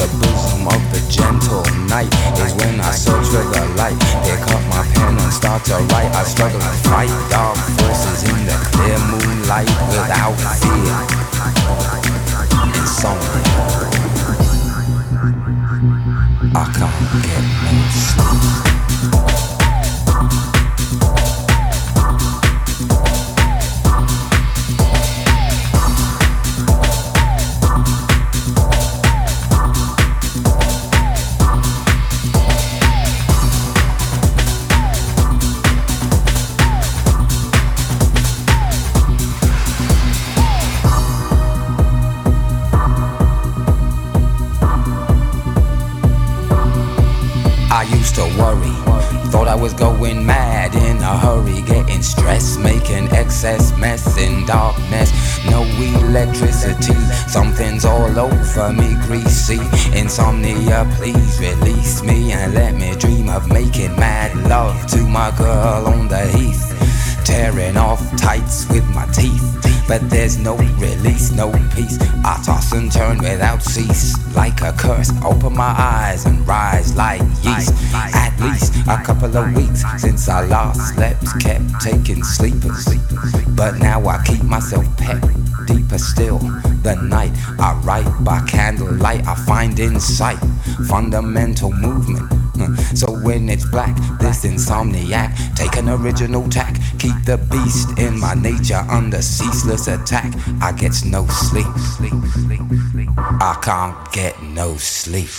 The bosom of the gentle night is when I search for the light. Pick up my pen and start to write. I struggle to fight dark forces in the clear moonlight without fear. In Insomnia. I can't get worry. Thought I was going mad in a hurry, getting stressed, making excess mess in darkness. No electricity, something's all over me, greasy. Insomnia, please release me and let me dream of making mad love to my girl on the heath. Tearing off tights with my teeth, but there's no release, no peace. I toss and turn without cease, like a curse. Open my eyes and rise like yeast. At least a couple of weeks since I last slept, kept taking sleepers. But now I keep myself pet deeper still. The night I write by candlelight, I find insight, fundamental movement. So when it's black, this insomniac, take an original tack, keep the beast in my nature under ceaseless attack. I get no sleep. I can't get no sleep.